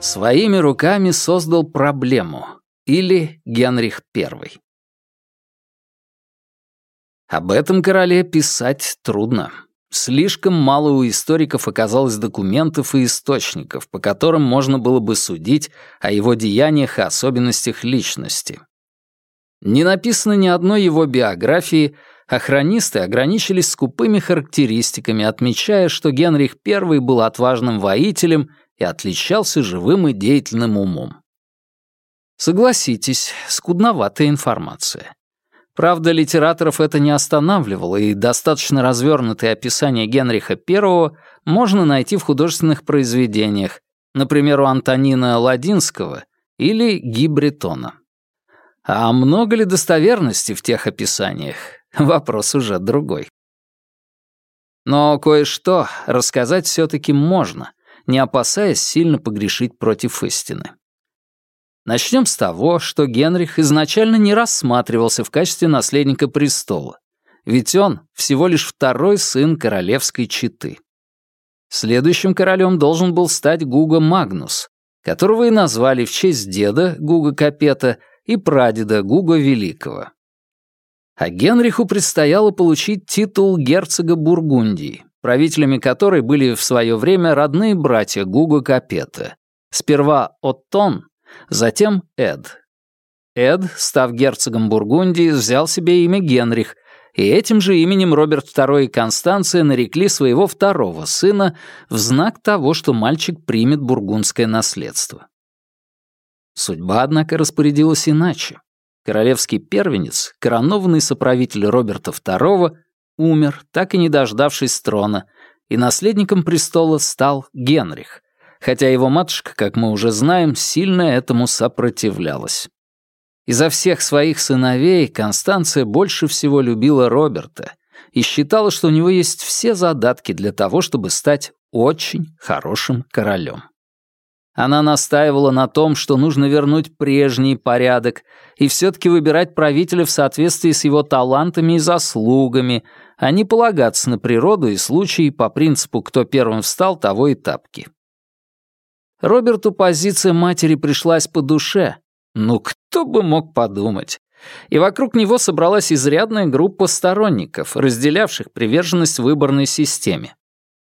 Своими руками создал проблему. Или Генрих I. Об этом короле писать трудно. Слишком мало у историков оказалось документов и источников, по которым можно было бы судить о его деяниях и особенностях личности. Не написано ни одной его биографии, хронисты ограничились скупыми характеристиками, отмечая, что Генрих I был отважным воителем и отличался живым и деятельным умом. Согласитесь, скудноватая информация. Правда, литераторов это не останавливало, и достаточно развернутые описания Генриха I можно найти в художественных произведениях, например, у Антонина Ладинского или Ги Бретона. А много ли достоверности в тех описаниях? Вопрос уже другой. Но кое-что рассказать все-таки можно, не опасаясь сильно погрешить против истины. Начнем с того, что Генрих изначально не рассматривался в качестве наследника престола, ведь он всего лишь второй сын королевской четы. Следующим королем должен был стать Гуго Магнус, которого и назвали в честь деда Гуга Капета и прадеда Гуга Великого. А Генриху предстояло получить титул герцога Бургундии, правителями которой были в свое время родные братья Гуга Капета. Сперва Оттон, затем Эд. Эд, став герцогом Бургундии, взял себе имя Генрих, и этим же именем Роберт II и Констанция нарекли своего второго сына в знак того, что мальчик примет бургундское наследство. Судьба, однако, распорядилась иначе. Королевский первенец, коронованный соправитель Роберта II, умер, так и не дождавшись трона, и наследником престола стал Генрих, хотя его матушка, как мы уже знаем, сильно этому сопротивлялась. Изо всех своих сыновей Констанция больше всего любила Роберта и считала, что у него есть все задатки для того, чтобы стать очень хорошим королем. Она настаивала на том, что нужно вернуть прежний порядок и все-таки выбирать правителя в соответствии с его талантами и заслугами, а не полагаться на природу и случаи по принципу «кто первым встал, того и тапки». Роберту позиция матери пришлась по душе. Ну, кто бы мог подумать. И вокруг него собралась изрядная группа сторонников, разделявших приверженность выборной системе.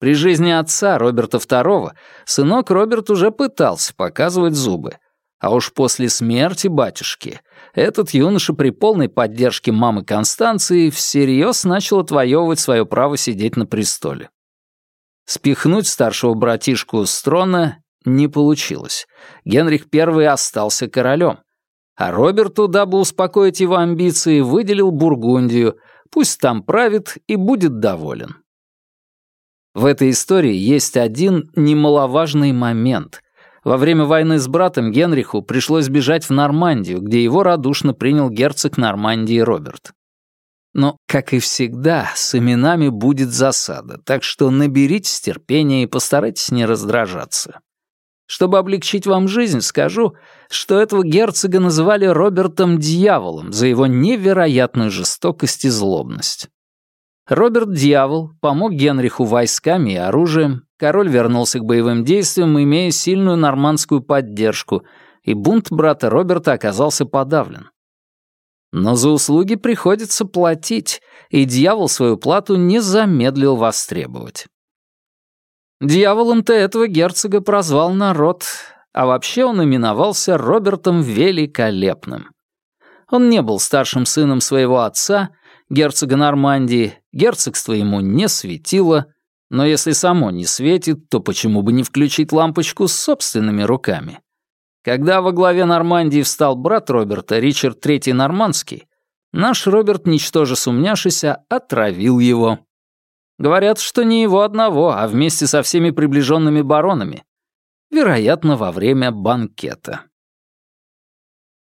При жизни отца, Роберта II, сынок Роберт уже пытался показывать зубы. А уж после смерти батюшки этот юноша при полной поддержке мамы Констанции всерьез начал отвоевывать свое право сидеть на престоле. Спихнуть старшего братишку с трона не получилось. Генрих I остался королем. А Роберту, дабы успокоить его амбиции, выделил Бургундию, пусть там правит и будет доволен. В этой истории есть один немаловажный момент. Во время войны с братом Генриху пришлось бежать в Нормандию, где его радушно принял герцог Нормандии Роберт. Но, как и всегда, с именами будет засада, так что наберитесь терпения и постарайтесь не раздражаться. Чтобы облегчить вам жизнь, скажу, что этого герцога называли Робертом Дьяволом за его невероятную жестокость и злобность. Роберт Дьявол помог Генриху войсками и оружием, король вернулся к боевым действиям, имея сильную нормандскую поддержку, и бунт брата Роберта оказался подавлен. Но за услуги приходится платить, и дьявол свою плату не замедлил востребовать. Дьяволом-то этого герцога прозвал народ, а вообще он именовался Робертом Великолепным. Он не был старшим сыном своего отца, герцога Нормандии, герцогство ему не светило, но если само не светит, то почему бы не включить лампочку с собственными руками? Когда во главе Нормандии встал брат Роберта, Ричард III Нормандский, наш Роберт, ничтоже сумняшися, отравил его. Говорят, что не его одного, а вместе со всеми приближенными баронами. Вероятно, во время банкета.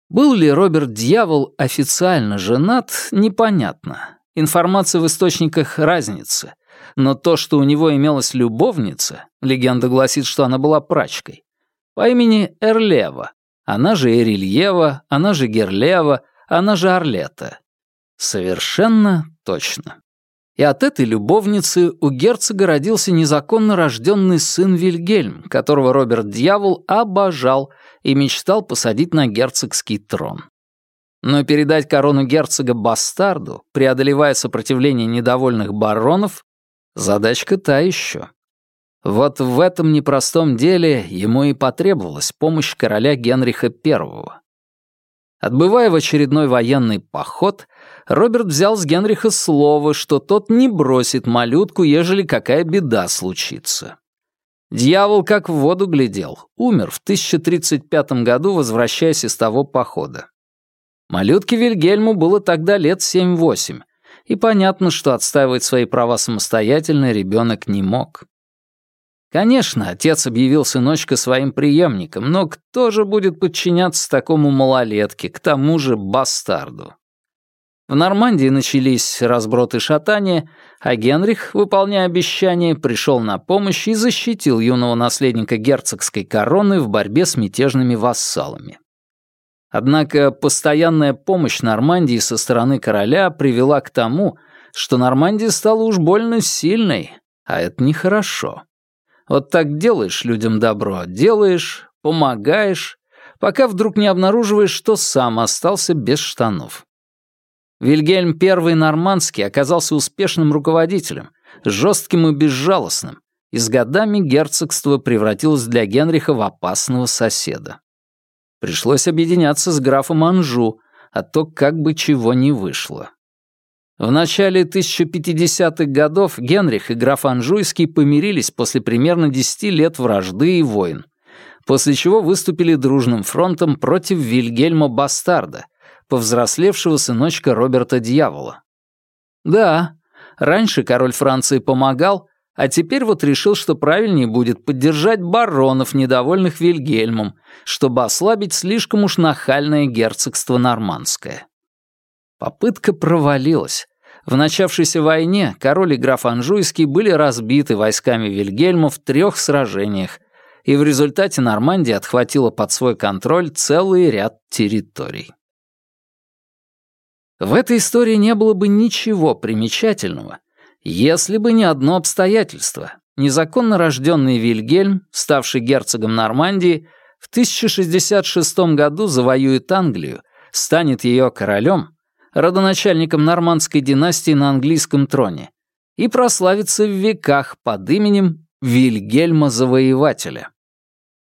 Был ли Роберт Дьявол официально женат, непонятно. Информация в источниках разница. Но то, что у него имелась любовница, легенда гласит, что она была прачкой, по имени Эрлева, она же Эрильева, она же Герлева, она же Орлета. Совершенно точно. И от этой любовницы у герцога родился незаконно рожденный сын Вильгельм, которого Роберт Дьявол обожал и мечтал посадить на герцогский трон. Но передать корону герцога бастарду, преодолевая сопротивление недовольных баронов, задачка та еще. Вот в этом непростом деле ему и потребовалась помощь короля Генриха I. Отбывая в очередной военный поход, Роберт взял с Генриха слово, что тот не бросит малютку, ежели какая беда случится. Дьявол как в воду глядел, умер в 1035 году, возвращаясь из того похода. Малютке Вильгельму было тогда лет 7-8, и понятно, что отстаивать свои права самостоятельно ребенок не мог. Конечно, отец объявил сыночка своим преемником, но кто же будет подчиняться такому малолетке, к тому же бастарду? В Нормандии начались разброты шатания, а Генрих, выполняя обещание, пришел на помощь и защитил юного наследника герцогской короны в борьбе с мятежными вассалами. Однако постоянная помощь Нормандии со стороны короля привела к тому, что Нормандия стала уж больно сильной, а это нехорошо. Вот так делаешь людям добро, делаешь, помогаешь, пока вдруг не обнаруживаешь, что сам остался без штанов. Вильгельм I Нормандский оказался успешным руководителем, жестким и безжалостным, и с годами герцогство превратилось для Генриха в опасного соседа. Пришлось объединяться с графом Анжу, а то как бы чего не вышло. В начале 1050-х годов Генрих и граф Анжуйский помирились после примерно 10 лет вражды и войн, после чего выступили дружным фронтом против Вильгельма Бастарда, повзрослевшего сыночка Роберта Дьявола. Да, раньше король Франции помогал, а теперь вот решил, что правильнее будет поддержать баронов, недовольных Вильгельмом, чтобы ослабить слишком уж нахальное герцогство нормандское. Попытка провалилась. В начавшейся войне король и граф Анжуйский были разбиты войсками Вильгельма в трех сражениях, и в результате Нормандия отхватила под свой контроль целый ряд территорий. В этой истории не было бы ничего примечательного, если бы не одно обстоятельство. Незаконно рожденный Вильгельм, ставший герцогом Нормандии, в 1066 году завоюет Англию, станет ее королем, родоначальником нормандской династии на английском троне, и прославится в веках под именем Вильгельма Завоевателя.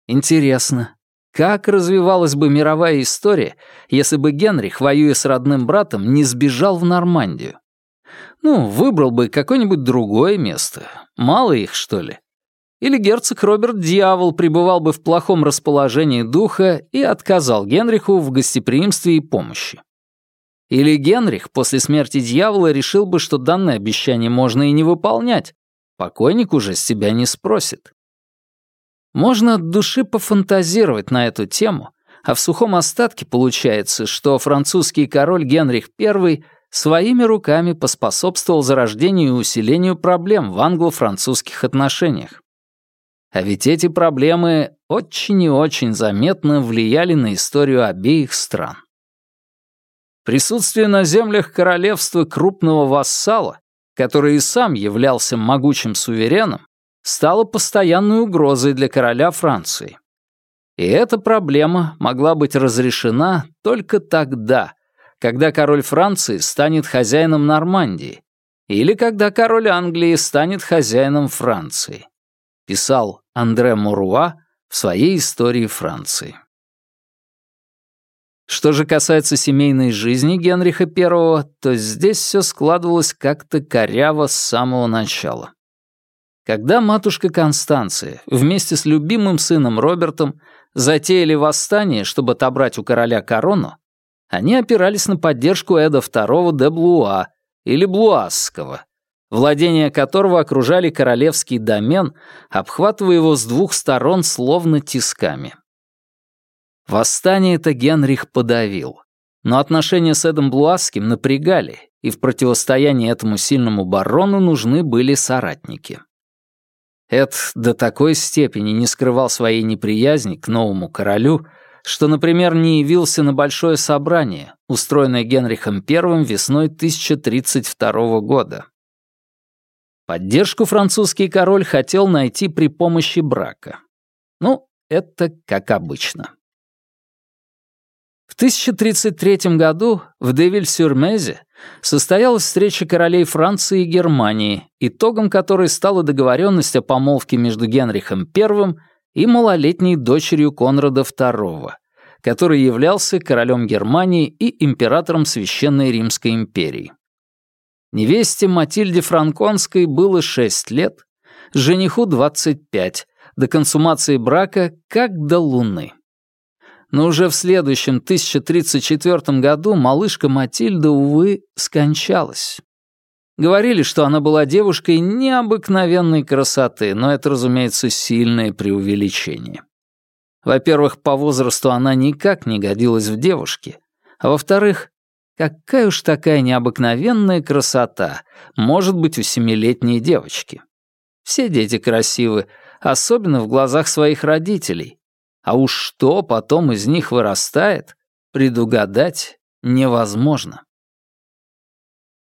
Интересно, как развивалась бы мировая история, если бы Генрих, воюя с родным братом, не сбежал в Нормандию? Ну, выбрал бы какое-нибудь другое место. Мало их, что ли? Или герцог Роберт Дьявол пребывал бы в плохом расположении духа и отказал Генриху в гостеприимстве и помощи. Или Генрих после смерти дьявола решил бы, что данное обещание можно и не выполнять. Покойник уже с себя не спросит. Можно от души пофантазировать на эту тему, а в сухом остатке получается, что французский король Генрих I своими руками поспособствовал зарождению и усилению проблем в англо-французских отношениях. А ведь эти проблемы очень и очень заметно влияли на историю обеих стран. Присутствие на землях королевства крупного вассала, который и сам являлся могучим сувереном, стало постоянной угрозой для короля Франции. И эта проблема могла быть разрешена только тогда, когда король Франции станет хозяином Нормандии или когда король Англии станет хозяином Франции, писал Андре Муруа в своей истории Франции. Что же касается семейной жизни Генриха I, то здесь все складывалось как-то коряво с самого начала. Когда матушка Констанция вместе с любимым сыном Робертом затеяли восстание, чтобы отобрать у короля корону, они опирались на поддержку Эда II де Блуа или Блуасского, владения которого окружали королевский домен, обхватывая его с двух сторон словно тисками. Восстание это Генрих подавил. Но отношения с Эдом Блуасским напрягали, и в противостоянии этому сильному барону нужны были соратники. Эд до такой степени не скрывал своей неприязни к новому королю, что, например, не явился на большое собрание, устроенное Генрихом I весной 1032 года. Поддержку французский король хотел найти при помощи брака. Ну, это как обычно. В 1033 году в Девиль-сюр-Мезе состоялась встреча королей Франции и Германии, итогом которой стала договоренность о помолвке между Генрихом I и малолетней дочерью Конрада II, который являлся королем Германии и императором Священной Римской империи. Невесте Матильде Франконской было 6 лет, жениху 25, до консумации брака как до луны. Но уже в следующем 1034 году малышка Матильда, увы, скончалась. Говорили, что она была девушкой необыкновенной красоты, но это, разумеется, сильное преувеличение. Во-первых, по возрасту она никак не годилась в девушке, а во-вторых, какая уж такая необыкновенная красота может быть у семилетней девочки. Все дети красивы, особенно в глазах своих родителей, а уж что потом из них вырастает, предугадать невозможно.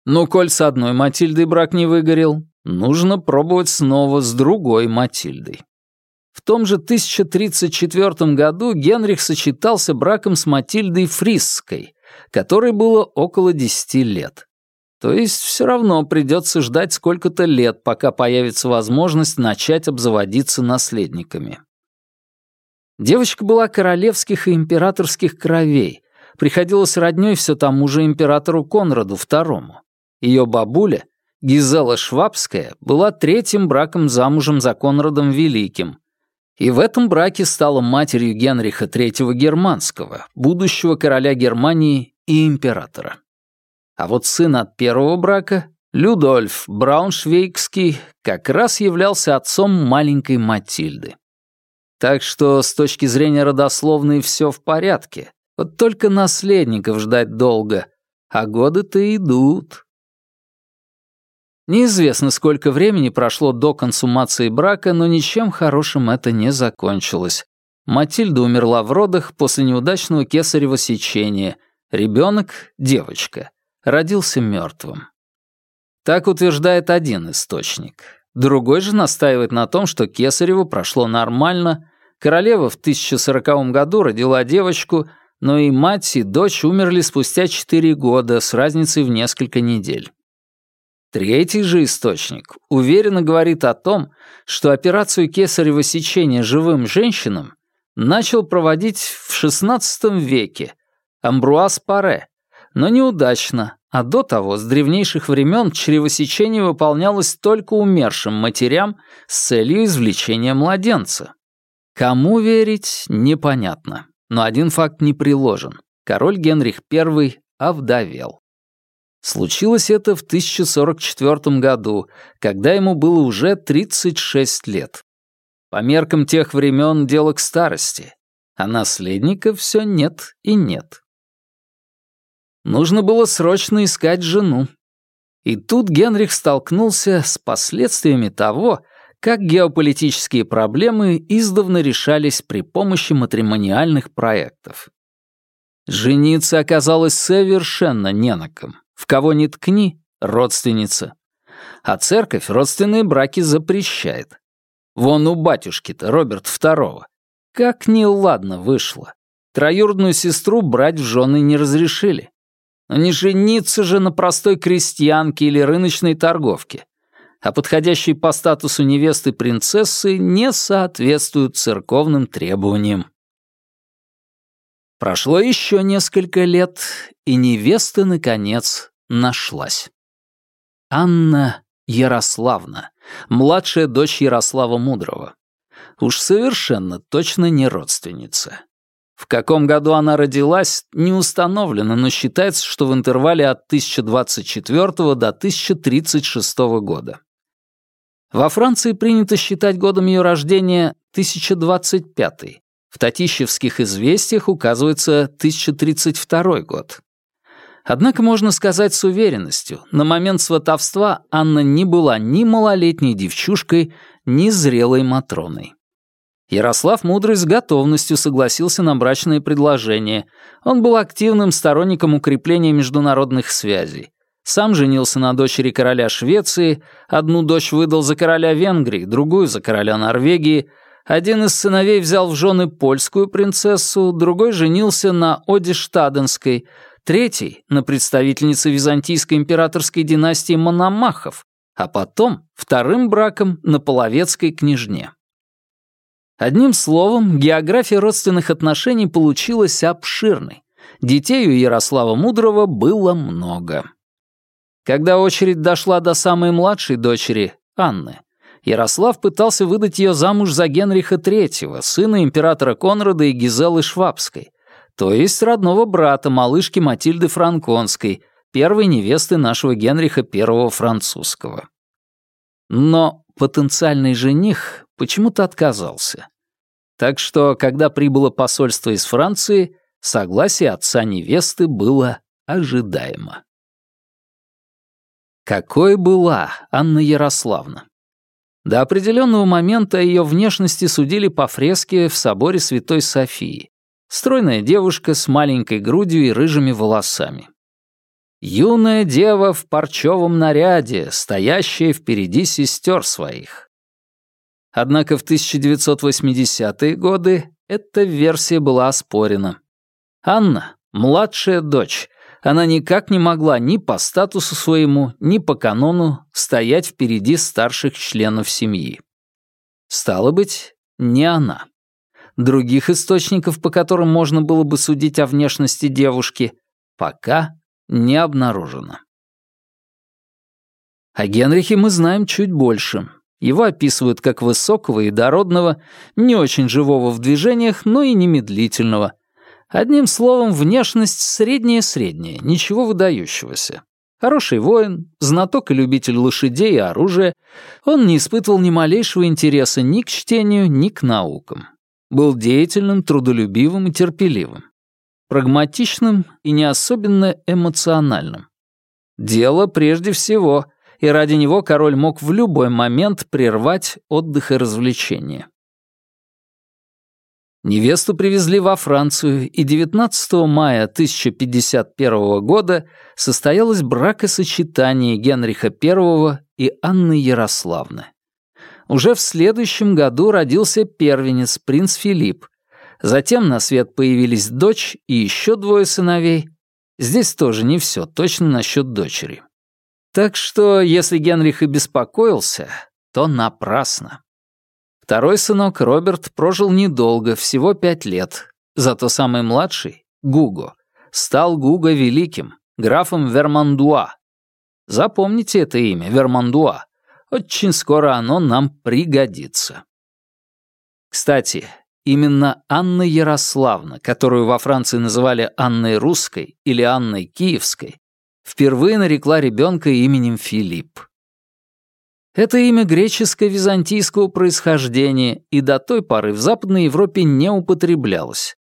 Но коль с одной Матильдой брак не выгорел, нужно пробовать снова с другой Матильдой. В том же 1034 году Генрих сочетался браком с Матильдой Фрисской, которой было около 10 лет. То есть все равно придется ждать сколько-то лет, пока появится возможность начать обзаводиться наследниками. Девочка была королевских и императорских кровей, приходилась роднёй все тому же императору Конраду II. Ее бабуля, Гизела Швабская, была третьим браком замужем за Конрадом Великим, и в этом браке стала матерью Генриха III Германского, будущего короля Германии и императора. А вот сын от первого брака, Людольф Брауншвейгский, как раз являлся отцом маленькой Матильды. Так что с точки зрения родословной все в порядке. Вот только наследников ждать долго, а годы-то идут. Неизвестно, сколько времени прошло до консумации брака, но ничем хорошим это не закончилось. Матильда умерла в родах после неудачного кесарева сечения. Ребенок, девочка, родился мертвым. Так утверждает один источник. Другой же настаивает на том, что кесареву прошло нормально, Королева в 1040 году родила девочку, но и мать, и дочь умерли спустя четыре года с разницей в несколько недель. Третий же источник уверенно говорит о том, что операцию кесарево сечения живым женщинам начал проводить в XVI веке Амбруаз Паре, но неудачно, а до того, с древнейших времен, чревосечение выполнялось только умершим матерям с целью извлечения младенца. Кому верить, непонятно. Но один факт не приложен. Король Генрих I овдовел. Случилось это в 1044 году, когда ему было уже 36 лет. По меркам тех времен дело к старости, а наследника все нет и нет. Нужно было срочно искать жену. И тут Генрих столкнулся с последствиями того, как геополитические проблемы издавна решались при помощи матримониальных проектов. Жениться оказалось совершенно не на ком. В кого ни ткни — родственница. А церковь родственные браки запрещает. Вон у батюшки-то, Роберт II. Как неладно вышло. Троюродную сестру брать в жены не разрешили. Но не жениться же на простой крестьянке или рыночной торговке а подходящие по статусу невесты принцессы не соответствуют церковным требованиям. Прошло еще несколько лет, и невеста, наконец, нашлась. Анна Ярославна, младшая дочь Ярослава Мудрого. Уж совершенно точно не родственница. В каком году она родилась, не установлено, но считается, что в интервале от 1024 до 1036 года. Во Франции принято считать годом ее рождения 1025 в Татищевских известиях указывается 1032 год. Однако можно сказать с уверенностью, на момент сватовства Анна не была ни малолетней девчушкой, ни зрелой Матроной. Ярослав Мудрый с готовностью согласился на брачное предложение. Он был активным сторонником укрепления международных связей. Сам женился на дочери короля Швеции, одну дочь выдал за короля Венгрии, другую за короля Норвегии, один из сыновей взял в жены польскую принцессу, другой женился на Оде Штаденской, третий — на представительнице византийской императорской династии Мономахов, а потом вторым браком на половецкой княжне. Одним словом, география родственных отношений получилась обширной. Детей у Ярослава Мудрого было много. Когда очередь дошла до самой младшей дочери, Анны, Ярослав пытался выдать ее замуж за Генриха III, сына императора Конрада и Гизелы Швабской, то есть родного брата малышки Матильды Франконской, первой невесты нашего Генриха I французского. Но потенциальный жених почему-то отказался. Так что, когда прибыло посольство из Франции, согласие отца невесты было ожидаемо. Какой была Анна Ярославна? До определенного момента о ее внешности судили по фреске в соборе Святой Софии. Стройная девушка с маленькой грудью и рыжими волосами. Юная дева в парчевом наряде, стоящая впереди сестер своих. Однако в 1980-е годы эта версия была оспорена. Анна, младшая дочь, она никак не могла ни по статусу своему, ни по канону стоять впереди старших членов семьи. Стало быть, не она. Других источников, по которым можно было бы судить о внешности девушки, пока не обнаружено. О Генрихе мы знаем чуть больше. Его описывают как высокого и дородного, не очень живого в движениях, но и немедлительного, Одним словом, внешность средняя-средняя, ничего выдающегося. Хороший воин, знаток и любитель лошадей и оружия, он не испытывал ни малейшего интереса ни к чтению, ни к наукам. Был деятельным, трудолюбивым и терпеливым. Прагматичным и не особенно эмоциональным. Дело прежде всего, и ради него король мог в любой момент прервать отдых и развлечения. Невесту привезли во Францию, и 19 мая 1051 года состоялось бракосочетание Генриха I и Анны Ярославны. Уже в следующем году родился первенец, принц Филипп. Затем на свет появились дочь и еще двое сыновей. Здесь тоже не все точно насчет дочери. Так что, если Генрих и беспокоился, то напрасно. Второй сынок, Роберт, прожил недолго, всего пять лет. Зато самый младший, Гуго, стал Гуго Великим, графом Вермандуа. Запомните это имя, Вермандуа. Очень скоро оно нам пригодится. Кстати, именно Анна Ярославна, которую во Франции называли Анной Русской или Анной Киевской, впервые нарекла ребенка именем Филипп. Это имя греческо-византийского происхождения и до той поры в Западной Европе не употреблялось.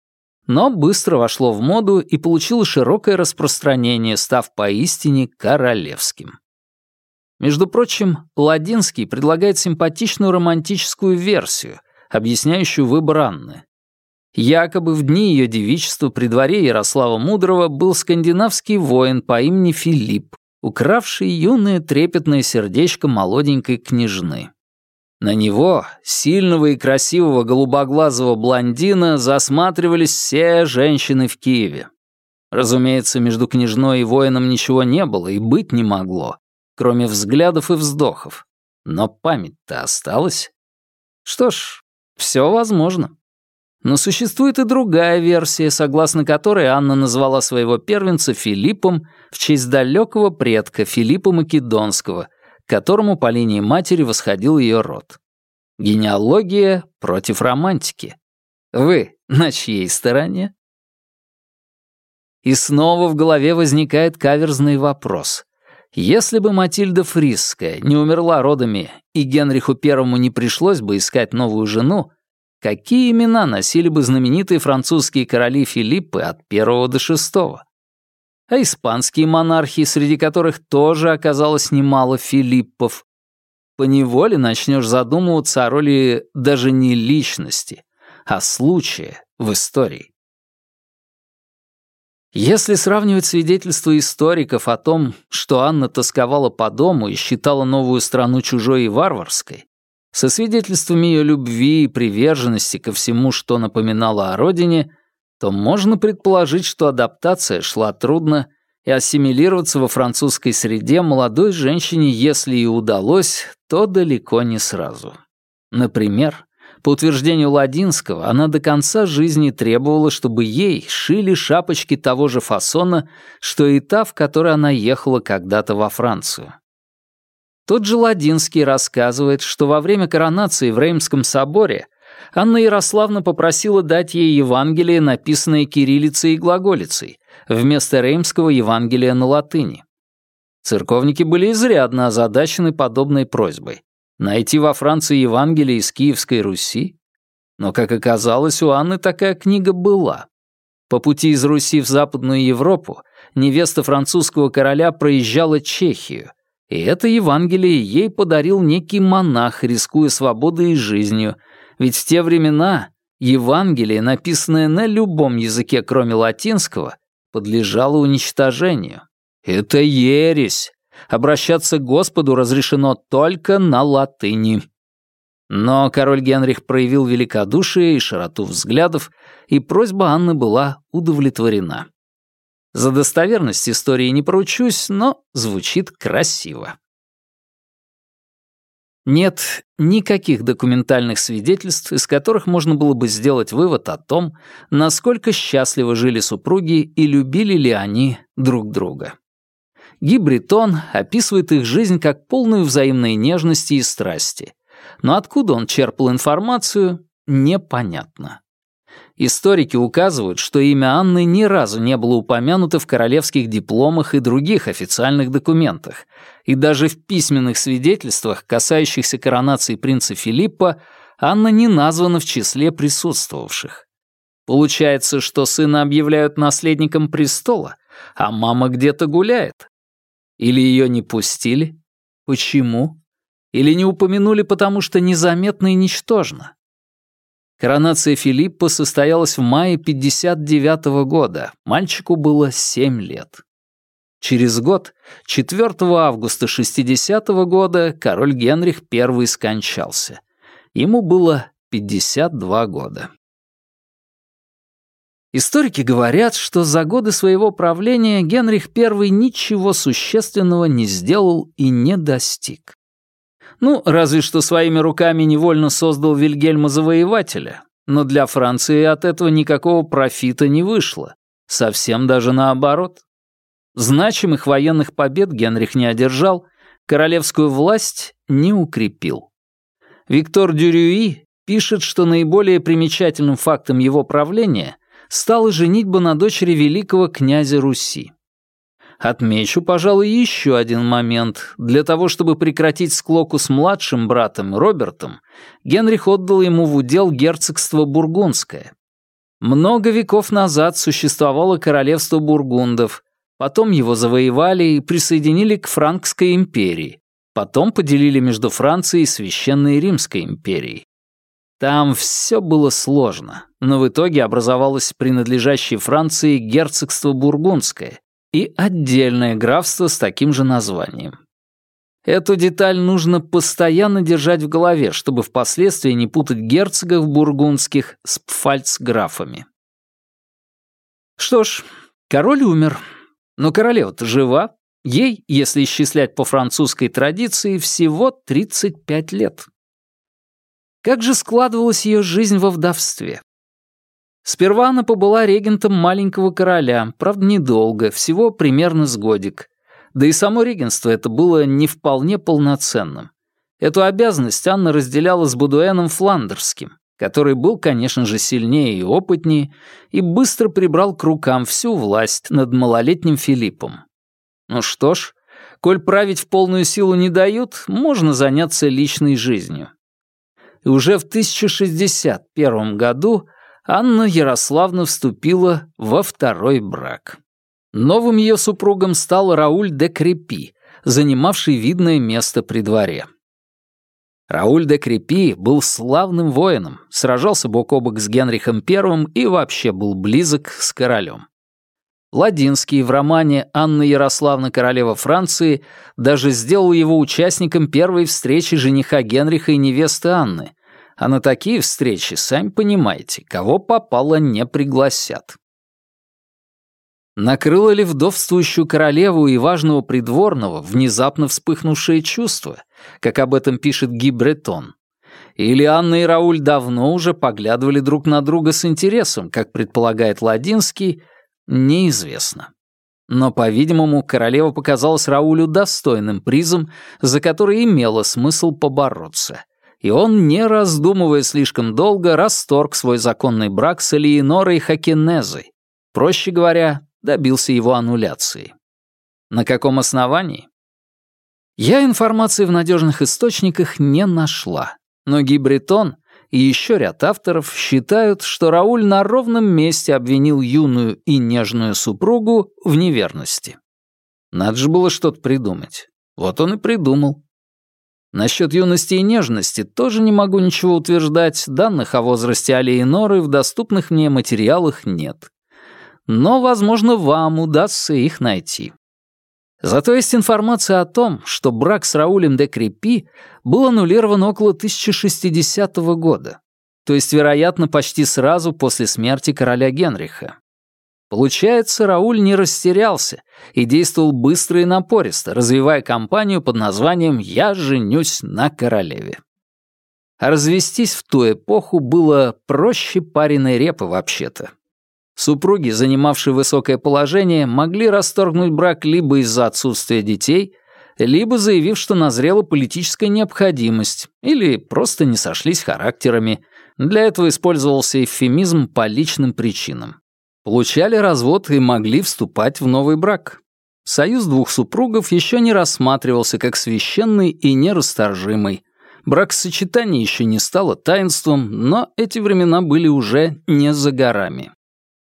Но быстро вошло в моду и получило широкое распространение, став поистине королевским. Между прочим, Ладинский предлагает симпатичную романтическую версию, объясняющую выбор Анны. Якобы в дни ее девичества при дворе Ярослава Мудрого был скандинавский воин по имени Филипп, укравший юное трепетное сердечко молоденькой княжны. На него, сильного и красивого голубоглазого блондина, засматривались все женщины в Киеве. Разумеется, между княжной и воином ничего не было и быть не могло, кроме взглядов и вздохов. Но память-то осталась. Что ж, все возможно. Но существует и другая версия, согласно которой Анна назвала своего первенца Филиппом в честь далекого предка Филиппа Македонского, которому по линии матери восходил ее род. Генеалогия против романтики. Вы на чьей стороне? И снова в голове возникает каверзный вопрос. Если бы Матильда Фрисская не умерла родами и Генриху Первому не пришлось бы искать новую жену, Какие имена носили бы знаменитые французские короли Филиппы от первого до шестого? А испанские монархи, среди которых тоже оказалось немало Филиппов. Поневоле начнешь задумываться о роли даже не личности, а случая в истории. Если сравнивать свидетельства историков о том, что Анна тосковала по дому и считала новую страну чужой и варварской, со свидетельствами ее любви и приверженности ко всему, что напоминало о родине, то можно предположить, что адаптация шла трудно, и ассимилироваться во французской среде молодой женщине, если и удалось, то далеко не сразу. Например, по утверждению Ладинского, она до конца жизни требовала, чтобы ей шили шапочки того же фасона, что и та, в которой она ехала когда-то во Францию. Тот же Ладинский рассказывает, что во время коронации в Реймском соборе Анна Ярославна попросила дать ей Евангелие, написанное кириллицей и глаголицей, вместо Реймского Евангелия на латыни. Церковники были изрядно озадачены подобной просьбой. Найти во Франции Евангелие из Киевской Руси? Но, как оказалось, у Анны такая книга была. По пути из Руси в Западную Европу невеста французского короля проезжала Чехию, и это Евангелие ей подарил некий монах, рискуя свободой и жизнью, ведь в те времена Евангелие, написанное на любом языке, кроме латинского, подлежало уничтожению. Это ересь. Обращаться к Господу разрешено только на латыни. Но король Генрих проявил великодушие и широту взглядов, и просьба Анны была удовлетворена. За достоверность истории не поручусь, но звучит красиво. Нет никаких документальных свидетельств, из которых можно было бы сделать вывод о том, насколько счастливо жили супруги и любили ли они друг друга. Гибритон описывает их жизнь как полную взаимной нежности и страсти. Но откуда он черпал информацию, непонятно. Историки указывают, что имя Анны ни разу не было упомянуто в королевских дипломах и других официальных документах, и даже в письменных свидетельствах, касающихся коронации принца Филиппа, Анна не названа в числе присутствовавших. Получается, что сына объявляют наследником престола, а мама где-то гуляет. Или ее не пустили? Почему? Или не упомянули, потому что незаметно и ничтожно? Коронация Филиппа состоялась в мае 59 -го года. Мальчику было 7 лет. Через год, 4 августа 60 -го года, король Генрих I скончался. Ему было 52 года. Историки говорят, что за годы своего правления Генрих I ничего существенного не сделал и не достиг. Ну, разве что своими руками невольно создал Вильгельма Завоевателя, но для Франции от этого никакого профита не вышло. Совсем даже наоборот. Значимых военных побед Генрих не одержал, королевскую власть не укрепил. Виктор Дюрюи пишет, что наиболее примечательным фактом его правления стала женитьба на дочери великого князя Руси. Отмечу, пожалуй, еще один момент. Для того, чтобы прекратить склоку с младшим братом Робертом, Генрих отдал ему в удел герцогство Бургундское. Много веков назад существовало королевство бургундов, потом его завоевали и присоединили к Франкской империи, потом поделили между Францией и Священной Римской империей. Там все было сложно, но в итоге образовалось принадлежащее Франции герцогство Бургундское, и отдельное графство с таким же названием. Эту деталь нужно постоянно держать в голове, чтобы впоследствии не путать герцогов бургундских с пфальцграфами. Что ж, король умер, но королева-то жива. Ей, если исчислять по французской традиции, всего 35 лет. Как же складывалась ее жизнь во вдовстве? Сперва она побыла регентом маленького короля, правда, недолго, всего примерно с годик. Да и само регенство это было не вполне полноценным. Эту обязанность Анна разделяла с Будуэном Фландерским, который был, конечно же, сильнее и опытнее, и быстро прибрал к рукам всю власть над малолетним Филиппом. Ну что ж, коль править в полную силу не дают, можно заняться личной жизнью. И уже в 1061 году Анна Ярославна вступила во второй брак. Новым ее супругом стал Рауль де Крепи, занимавший видное место при дворе. Рауль де Крепи был славным воином, сражался бок о бок с Генрихом I и вообще был близок с королем. Ладинский в романе «Анна Ярославна, королева Франции» даже сделал его участником первой встречи жениха Генриха и невесты Анны, а на такие встречи, сами понимаете, кого попало не пригласят. Накрыло ли вдовствующую королеву и важного придворного внезапно вспыхнувшее чувство, как об этом пишет Ги Бретон? Или Анна и Рауль давно уже поглядывали друг на друга с интересом, как предполагает Ладинский, неизвестно. Но, по-видимому, королева показалась Раулю достойным призом, за который имело смысл побороться. И он, не раздумывая слишком долго, расторг свой законный брак с Элеонорой Хакенезой. Проще говоря, добился его аннуляции. На каком основании? Я информации в надежных источниках не нашла, но Гибритон и еще ряд авторов считают, что Рауль на ровном месте обвинил юную и нежную супругу в неверности. Надо же было что-то придумать. Вот он и придумал. Насчет юности и нежности тоже не могу ничего утверждать, данных о возрасте Алиеноры в доступных мне материалах нет но, возможно, вам удастся их найти. Зато есть информация о том, что брак с Раулем де Крепи был аннулирован около 1060 года, то есть, вероятно, почти сразу после смерти короля Генриха. Получается, Рауль не растерялся и действовал быстро и напористо, развивая кампанию под названием «Я женюсь на королеве». А развестись в ту эпоху было проще пареной репы вообще-то. Супруги, занимавшие высокое положение, могли расторгнуть брак либо из-за отсутствия детей, либо заявив, что назрела политическая необходимость, или просто не сошлись характерами. Для этого использовался эвфемизм по личным причинам. Получали развод и могли вступать в новый брак. Союз двух супругов еще не рассматривался как священный и нерасторжимый. Бракосочетание еще не стало таинством, но эти времена были уже не за горами.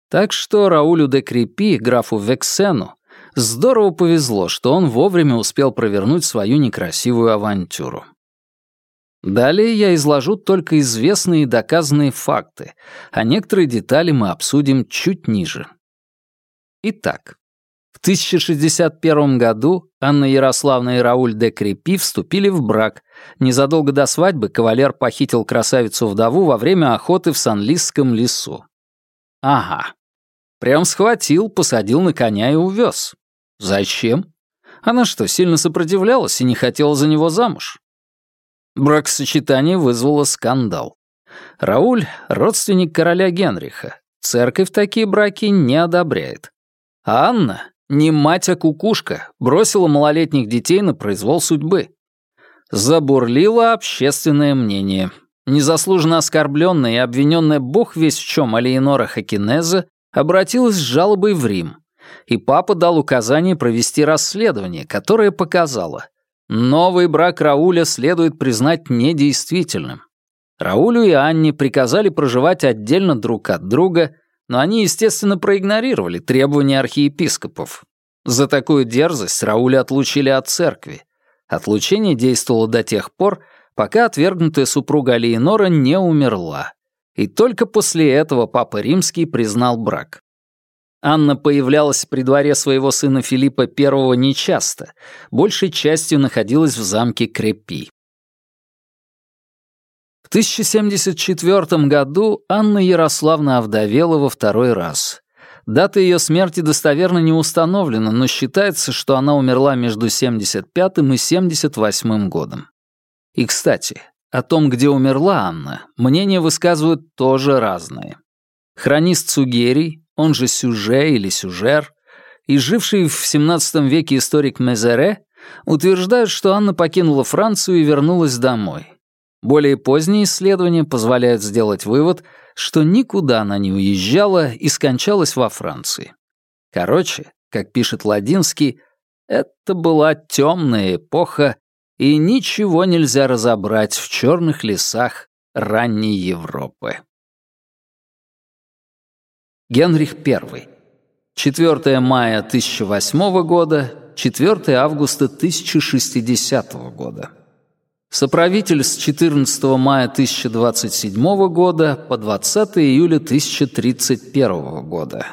Так что Раулю де Крепи, графу Вексену, здорово повезло, что он вовремя успел провернуть свою некрасивую авантюру. Далее я изложу только известные и доказанные факты, а некоторые детали мы обсудим чуть ниже. Итак, в 1061 году Анна Ярославна и Рауль де Крепи вступили в брак. Незадолго до свадьбы кавалер похитил красавицу-вдову во время охоты в Санлисском лесу. Ага, Прям схватил, посадил на коня и увез. Зачем? Она что, сильно сопротивлялась и не хотела за него замуж? Бракосочетание вызвало скандал. Рауль — родственник короля Генриха. Церковь такие браки не одобряет. А Анна, не мать, а кукушка, бросила малолетних детей на произвол судьбы. Забурлило общественное мнение. Незаслуженно оскорбленная и обвиненная бог весь в чем Алиенора Хакинеза обратилась с жалобой в Рим, и папа дал указание провести расследование, которое показало, новый брак Рауля следует признать недействительным. Раулю и Анне приказали проживать отдельно друг от друга, но они, естественно, проигнорировали требования архиепископов. За такую дерзость Рауля отлучили от церкви. Отлучение действовало до тех пор, пока отвергнутая супруга Алиенора не умерла и только после этого Папа Римский признал брак. Анна появлялась при дворе своего сына Филиппа I нечасто, большей частью находилась в замке Крепи. В 1074 году Анна Ярославна овдовела во второй раз. Дата ее смерти достоверно не установлена, но считается, что она умерла между 75 и 78 годом. И, кстати, о том, где умерла Анна, мнения высказывают тоже разные. Хронист Цугерий, он же Сюже или Сюжер, и живший в XVII веке историк Мезере утверждают, что Анна покинула Францию и вернулась домой. Более поздние исследования позволяют сделать вывод, что никуда она не уезжала и скончалась во Франции. Короче, как пишет Ладинский, это была темная эпоха, и ничего нельзя разобрать в черных лесах ранней Европы. Генрих I. 4 мая 1008 года, 4 августа 1060 года. Соправитель с 14 мая 1027 года по 20 июля 1031 года.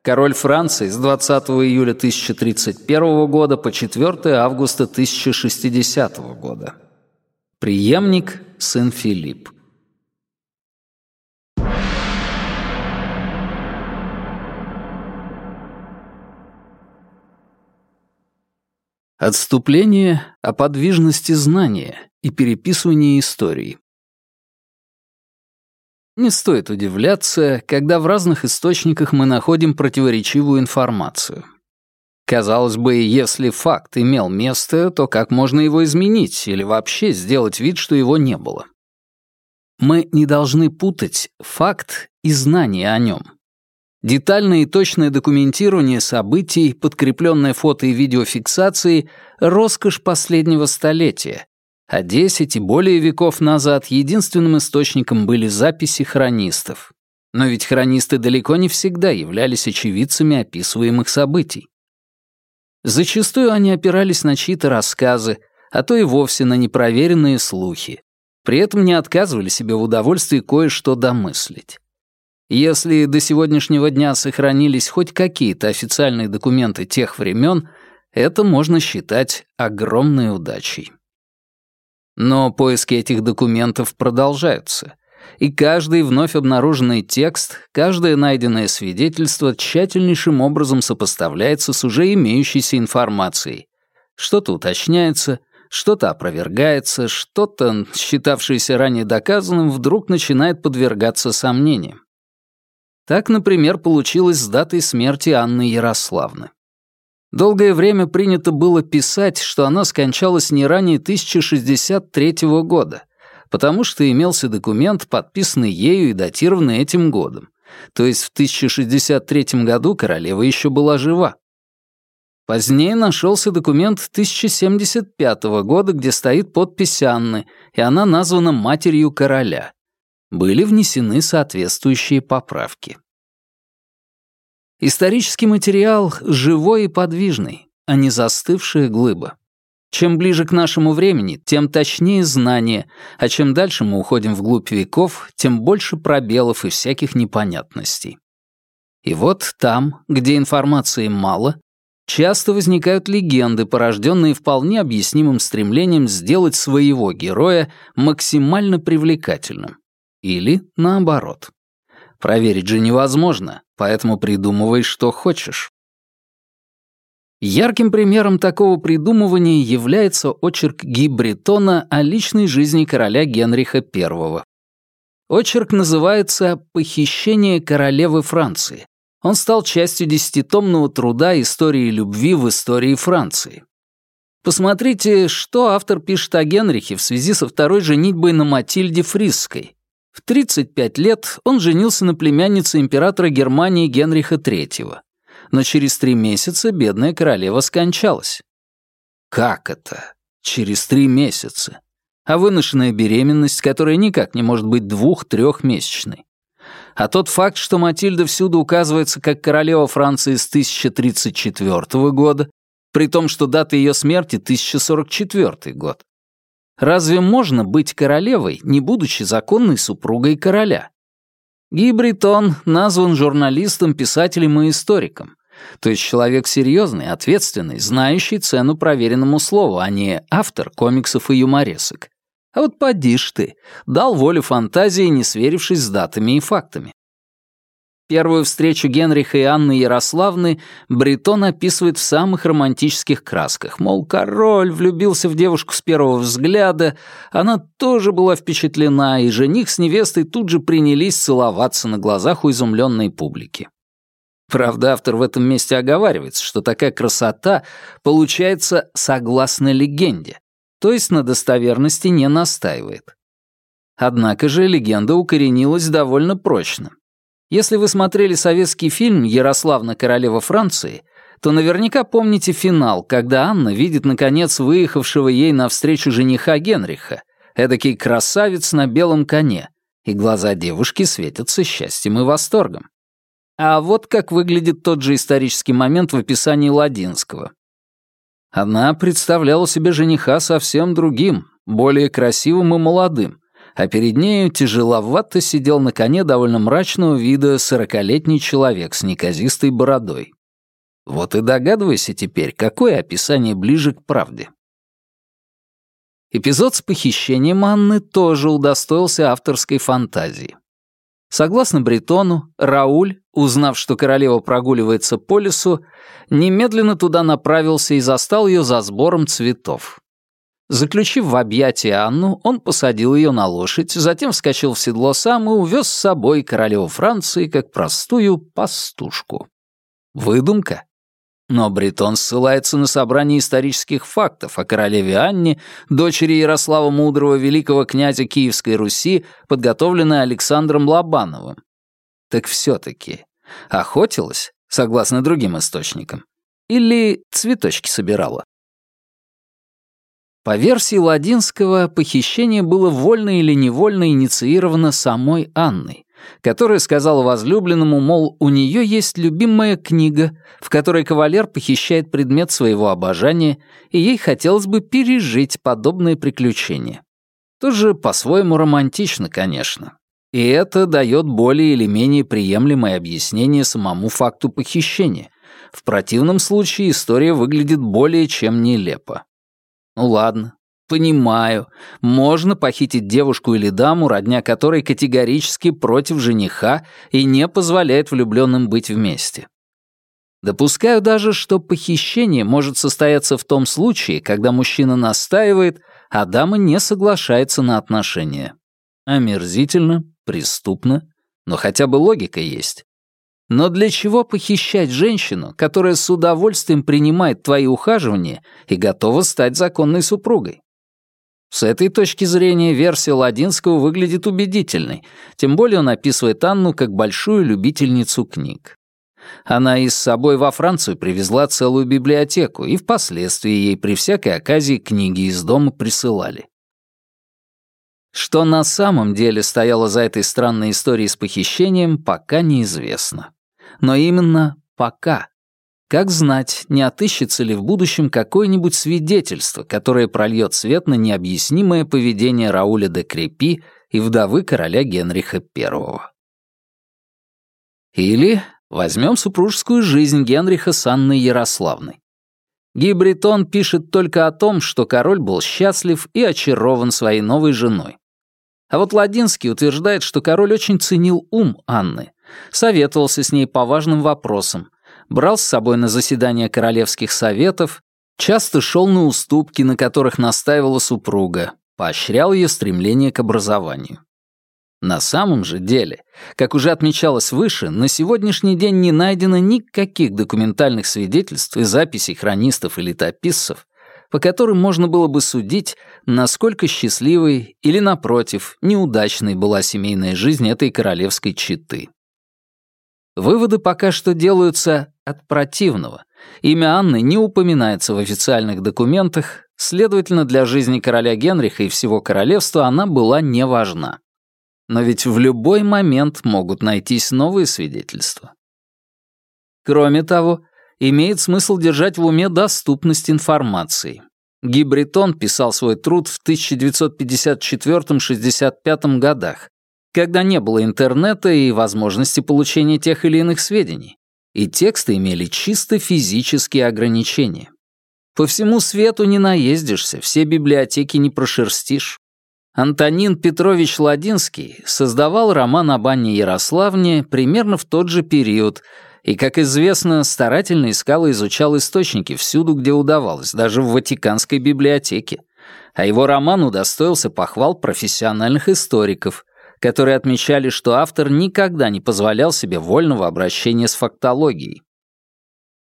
король Франции с 20 июля 1031 года по 4 августа 1060 года. Приемник – сын Филипп. Отступление о подвижности знания и переписывании истории. Не стоит удивляться, когда в разных источниках мы находим противоречивую информацию. Казалось бы, если факт имел место, то как можно его изменить или вообще сделать вид, что его не было? Мы не должны путать факт и знание о нем. Детальное и точное документирование событий, подкрепленное фото и видеофиксацией — роскошь последнего столетия, а десять и более веков назад единственным источником были записи хронистов. Но ведь хронисты далеко не всегда являлись очевидцами описываемых событий. Зачастую они опирались на чьи-то рассказы, а то и вовсе на непроверенные слухи. При этом не отказывали себе в удовольствии кое-что домыслить. Если до сегодняшнего дня сохранились хоть какие-то официальные документы тех времен, это можно считать огромной удачей. Но поиски этих документов продолжаются, и каждый вновь обнаруженный текст, каждое найденное свидетельство тщательнейшим образом сопоставляется с уже имеющейся информацией. Что-то уточняется, что-то опровергается, что-то, считавшееся ранее доказанным, вдруг начинает подвергаться сомнениям. Так, например, получилось с датой смерти Анны Ярославны. Долгое время принято было писать, что она скончалась не ранее 1063 года, потому что имелся документ, подписанный ею и датированный этим годом. То есть в 1063 году королева еще была жива. Позднее нашелся документ 1075 года, где стоит подпись Анны, и она названа матерью короля были внесены соответствующие поправки. Исторический материал живой и подвижный, а не застывшая глыба. Чем ближе к нашему времени, тем точнее знание, а чем дальше мы уходим вглубь веков, тем больше пробелов и всяких непонятностей. И вот там, где информации мало, часто возникают легенды, порожденные вполне объяснимым стремлением сделать своего героя максимально привлекательным. Или наоборот. Проверить же невозможно, поэтому придумывай, что хочешь. Ярким примером такого придумывания является очерк Ги о личной жизни короля Генриха I. Очерк называется «Похищение королевы Франции». Он стал частью десятитомного труда «Истории любви в истории Франции». Посмотрите, что автор пишет о Генрихе в связи со второй женитьбой на Матильде Фрисской, в 35 лет он женился на племяннице императора Германии Генриха III, но через три месяца бедная королева скончалась. Как это? Через три месяца? А выношенная беременность, которая никак не может быть двух-трехмесячной? А тот факт, что Матильда всюду указывается как королева Франции с 1034 года, при том, что дата ее смерти 1044 год. Разве можно быть королевой, не будучи законной супругой короля? Гибритон назван журналистом, писателем и историком. То есть человек серьезный, ответственный, знающий цену проверенному слову, а не автор комиксов и юморесок. А вот поди ж ты, дал волю фантазии, не сверившись с датами и фактами. Первую встречу Генриха и Анны Ярославны Бретон описывает в самых романтических красках. Мол, король влюбился в девушку с первого взгляда, она тоже была впечатлена, и жених с невестой тут же принялись целоваться на глазах у изумленной публики. Правда, автор в этом месте оговаривается, что такая красота получается согласно легенде, то есть на достоверности не настаивает. Однако же легенда укоренилась довольно прочно. Если вы смотрели советский фильм «Ярославна, королева Франции», то наверняка помните финал, когда Анна видит, наконец, выехавшего ей навстречу жениха Генриха, эдакий красавец на белом коне, и глаза девушки светятся счастьем и восторгом. А вот как выглядит тот же исторический момент в описании Ладинского. Она представляла себе жениха совсем другим, более красивым и молодым, а перед нею тяжеловато сидел на коне довольно мрачного вида сорокалетний человек с неказистой бородой. Вот и догадывайся теперь, какое описание ближе к правде. Эпизод с похищением Анны тоже удостоился авторской фантазии. Согласно Бретону, Рауль, узнав, что королева прогуливается по лесу, немедленно туда направился и застал ее за сбором цветов. Заключив в объятия Анну, он посадил ее на лошадь, затем вскочил в седло сам и увез с собой королеву Франции как простую пастушку. Выдумка? Но Бретон ссылается на собрание исторических фактов о королеве Анне, дочери Ярослава Мудрого, великого князя Киевской Руси, подготовленной Александром Лобановым. Так все-таки охотилась, согласно другим источникам, или цветочки собирала? По версии Ладинского, похищение было вольно или невольно инициировано самой Анной, которая сказала возлюбленному, мол, у нее есть любимая книга, в которой кавалер похищает предмет своего обожания, и ей хотелось бы пережить подобные приключения. Тоже по-своему романтично, конечно. И это дает более или менее приемлемое объяснение самому факту похищения. В противном случае история выглядит более чем нелепо. Ну ладно, понимаю. Можно похитить девушку или даму, родня которой категорически против жениха и не позволяет влюбленным быть вместе. Допускаю даже, что похищение может состояться в том случае, когда мужчина настаивает, а дама не соглашается на отношения. Омерзительно, преступно, но хотя бы логика есть. Но для чего похищать женщину, которая с удовольствием принимает твои ухаживания и готова стать законной супругой? С этой точки зрения версия Ладинского выглядит убедительной, тем более он описывает Анну как большую любительницу книг. Она и с собой во Францию привезла целую библиотеку, и впоследствии ей при всякой оказии книги из дома присылали. Что на самом деле стояло за этой странной историей с похищением, пока неизвестно. Но именно пока. Как знать, не отыщется ли в будущем какое-нибудь свидетельство, которое прольет свет на необъяснимое поведение Рауля де Крепи и вдовы короля Генриха I. Или возьмем супружескую жизнь Генриха с Анной Ярославной. Гибритон пишет только о том, что король был счастлив и очарован своей новой женой. А вот Ладинский утверждает, что король очень ценил ум Анны, советовался с ней по важным вопросам, брал с собой на заседания королевских советов, часто шел на уступки, на которых настаивала супруга, поощрял ее стремление к образованию. На самом же деле, как уже отмечалось выше, на сегодняшний день не найдено никаких документальных свидетельств и записей хронистов и летописцев, по которым можно было бы судить, насколько счастливой или, напротив, неудачной была семейная жизнь этой королевской четы. Выводы пока что делаются от противного. Имя Анны не упоминается в официальных документах, следовательно, для жизни короля Генриха и всего королевства она была не важна. Но ведь в любой момент могут найтись новые свидетельства. Кроме того, имеет смысл держать в уме доступность информации. Гибритон писал свой труд в 1954-65 годах, когда не было интернета и возможности получения тех или иных сведений, и тексты имели чисто физические ограничения. По всему свету не наездишься, все библиотеки не прошерстишь. Антонин Петрович Ладинский создавал роман об Анне Ярославне примерно в тот же период, и, как известно, старательно искал и изучал источники всюду, где удавалось, даже в Ватиканской библиотеке. А его роман удостоился похвал профессиональных историков, которые отмечали, что автор никогда не позволял себе вольного обращения с фактологией.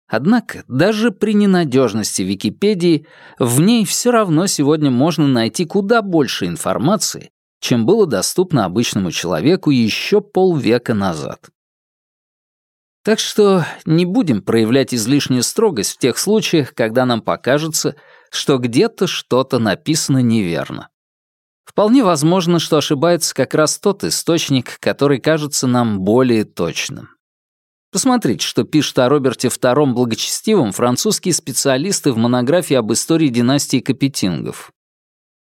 Однако, даже при ненадежности Википедии, в ней все равно сегодня можно найти куда больше информации, чем было доступно обычному человеку еще полвека назад. Так что не будем проявлять излишнюю строгость в тех случаях, когда нам покажется, что где-то что-то написано неверно. Вполне возможно, что ошибается как раз тот источник, который кажется нам более точным. Посмотрите, что пишут о Роберте II Благочестивом французские специалисты в монографии об истории династии Капетингов.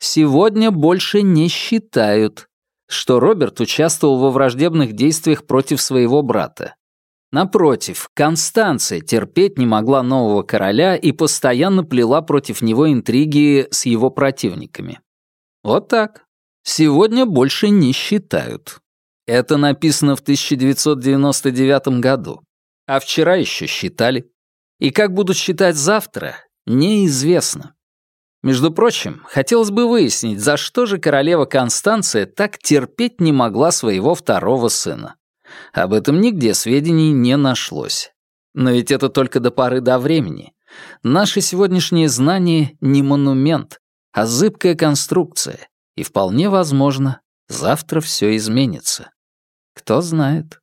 сегодня больше не считают, что Роберт участвовал во враждебных действиях против своего брата. Напротив, Констанция терпеть не могла нового короля и постоянно плела против него интриги с его противниками. Вот так. Сегодня больше не считают. Это написано в 1999 году. А вчера еще считали. И как будут считать завтра, неизвестно. Между прочим, хотелось бы выяснить, за что же королева Констанция так терпеть не могла своего второго сына. Об этом нигде сведений не нашлось. Но ведь это только до поры до времени. Наши сегодняшние знания не монумент, а зыбкая конструкция. И вполне возможно, завтра все изменится. Кто знает.